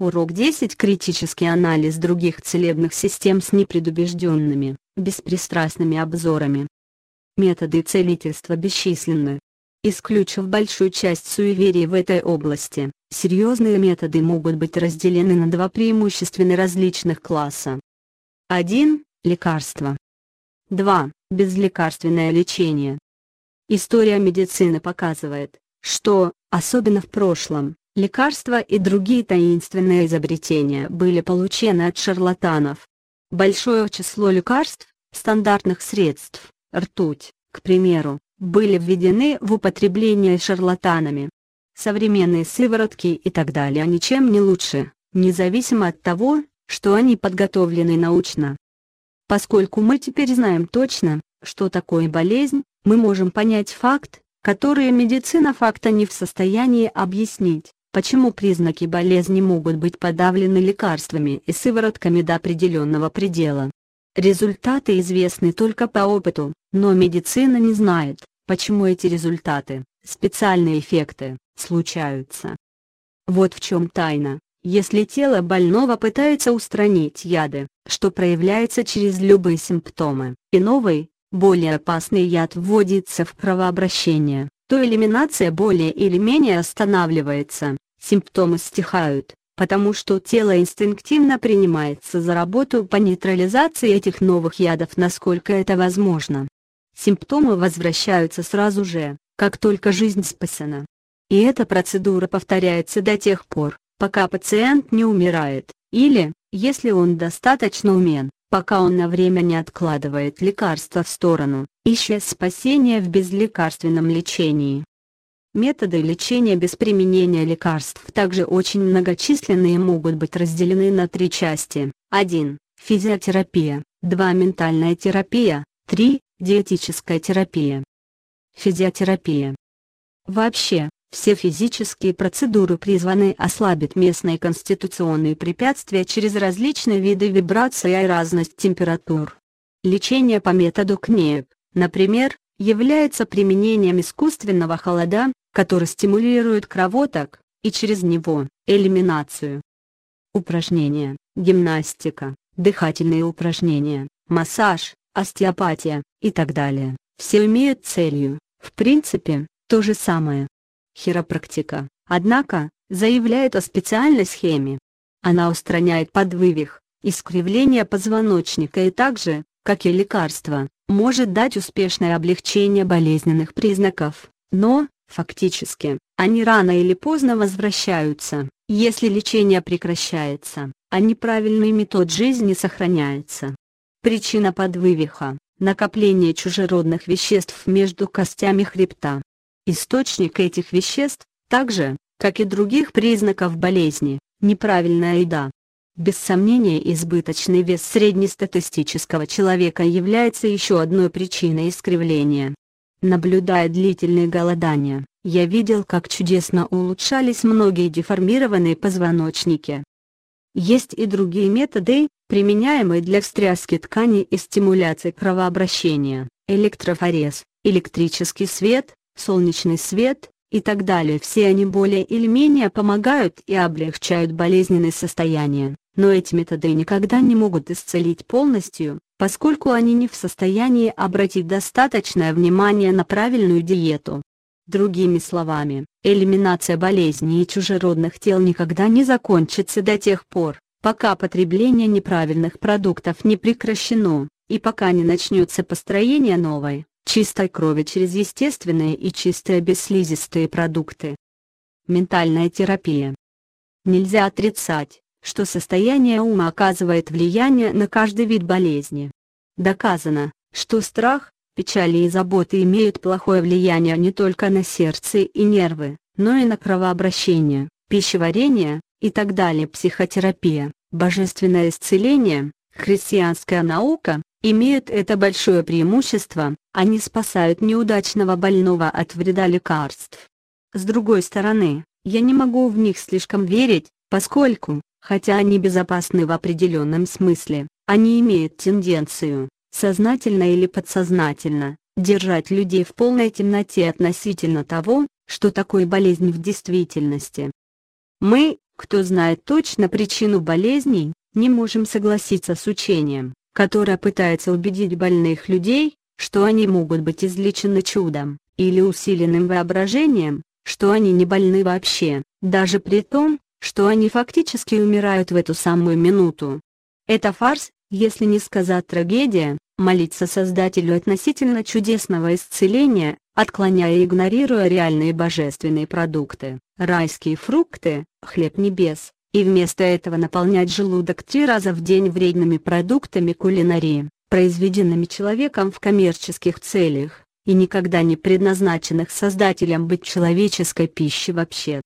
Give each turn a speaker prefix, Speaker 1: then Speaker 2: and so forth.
Speaker 1: Урок 10. Критический анализ других целебных систем с непредубежденными, беспристрастными обзорами. Методы целительства бесчисленны. Исключив большую часть суеверий в этой области, серьезные методы могут быть разделены на два преимущественно различных класса. 1. Лекарства. 2. Безлекарственное лечение. История медицины показывает, что, особенно в прошлом, лекарства и другие таинственные изобретения были получены от шарлатанов. Большое число лекарств, стандартных средств, ртуть, к примеру, были введены в употребление шарлатанами. Современные сыворотки и так далее ничем не лучше, независимо от того, что они подготовлены научно. Поскольку мы теперь знаем точно, что такое болезнь, мы можем понять факт, который медицина факта не в состоянии объяснить, почему признаки болезни могут быть подавлены лекарствами и сыворотками до определенного предела. Результаты известны только по опыту, но медицина не знает, почему эти результаты, специальные эффекты, случаются. Вот в чем тайна. Если тело больного пытается устранить яды, что проявляется через любые симптомы, и новый, более опасный яд вводится в кровообращение, то элиминация более или менее останавливается, симптомы стихают, потому что тело инстинктивно принимается за работу по нейтрализации этих новых ядов насколько это возможно. Симптомы возвращаются сразу же, как только жизнь спасена. И эта процедура повторяется до тех пор, пока пациент не умирает, или, если он достаточно умен, пока он на время не откладывает лекарства в сторону, ища спасения в безлекарственном лечении. Методы лечения без применения лекарств также очень многочисленные могут быть разделены на три части. 1. Физиотерапия, 2. Ментальная терапия, 3. Диетическая терапия. Физиотерапия. Вообще, все физические процедуры призваны ослабить местные конституционные препятствия через различные виды вибраций и разность температур. Лечение по методу КНЕП, например, является применением искусственного холода, который стимулирует кровоток, и через него – элиминацию. Упражнения, гимнастика, дыхательные упражнения, массаж, остеопатия и так далее, все имеют целью, в принципе, то же самое хиропрактика, однако, заявляет о специальной схеме. Она устраняет подвывих, искривление позвоночника и также, как и лекарство, может дать успешное облегчение болезненных признаков, но, фактически, они рано или поздно возвращаются, если лечение прекращается, а неправильный метод жизни сохраняется. Причина подвывиха – накопление чужеродных веществ между костями хребта. Источник этих веществ, так же, как и других признаков болезни, неправильная еда. Без сомнения избыточный вес среднестатистического человека является еще одной причиной искривления. Наблюдая длительные голодания, я видел как чудесно улучшались многие деформированные позвоночники. Есть и другие методы, применяемые для встряски тканей и стимуляции кровообращения, электрофорез, электрический свет, солнечный свет и так далее. Все они более или менее помогают и облегчают болезненные состояния, но эти методы никогда не могут исцелить полностью, поскольку они не в состоянии обратить достаточное внимание на правильную диету. Другими словами, элиминация болезней и чужеродных тел никогда не закончится до тех пор, пока потребление неправильных продуктов не прекращено, и пока не начнется построение новой, чистой крови через естественные и чистые бесслизистые продукты. Ментальная терапия. Нельзя отрицать, что состояние ума оказывает влияние на каждый вид болезни. Доказано, что страх, печали и заботы имеют плохое влияние не только на сердце и нервы, но и на кровообращение, пищеварение и так далее. Психотерапия, божественное исцеление, христианская наука, имеют это большое преимущество, они спасают неудачного больного от вреда лекарств. С другой стороны, я не могу в них слишком верить, поскольку, хотя они безопасны в определенном смысле, они имеют тенденцию, сознательно или подсознательно, держать людей в полной темноте относительно того, что такое болезнь в действительности. Мы, кто знает точно причину болезней, не можем согласиться с учением, которое пытается убедить больных людей, что они могут быть излечены чудом, или усиленным воображением, что они не больны вообще, даже при том, что они фактически умирают в эту самую минуту. Это фарс, если не сказать трагедия, молиться Создателю относительно чудесного исцеления, отклоняя и игнорируя реальные божественные продукты, райские фрукты, хлеб небес, и вместо этого наполнять желудок три раза в день вредными продуктами кулинарии, произведенными человеком в коммерческих целях, и никогда не предназначенных Создателем быть человеческой пищей вообще.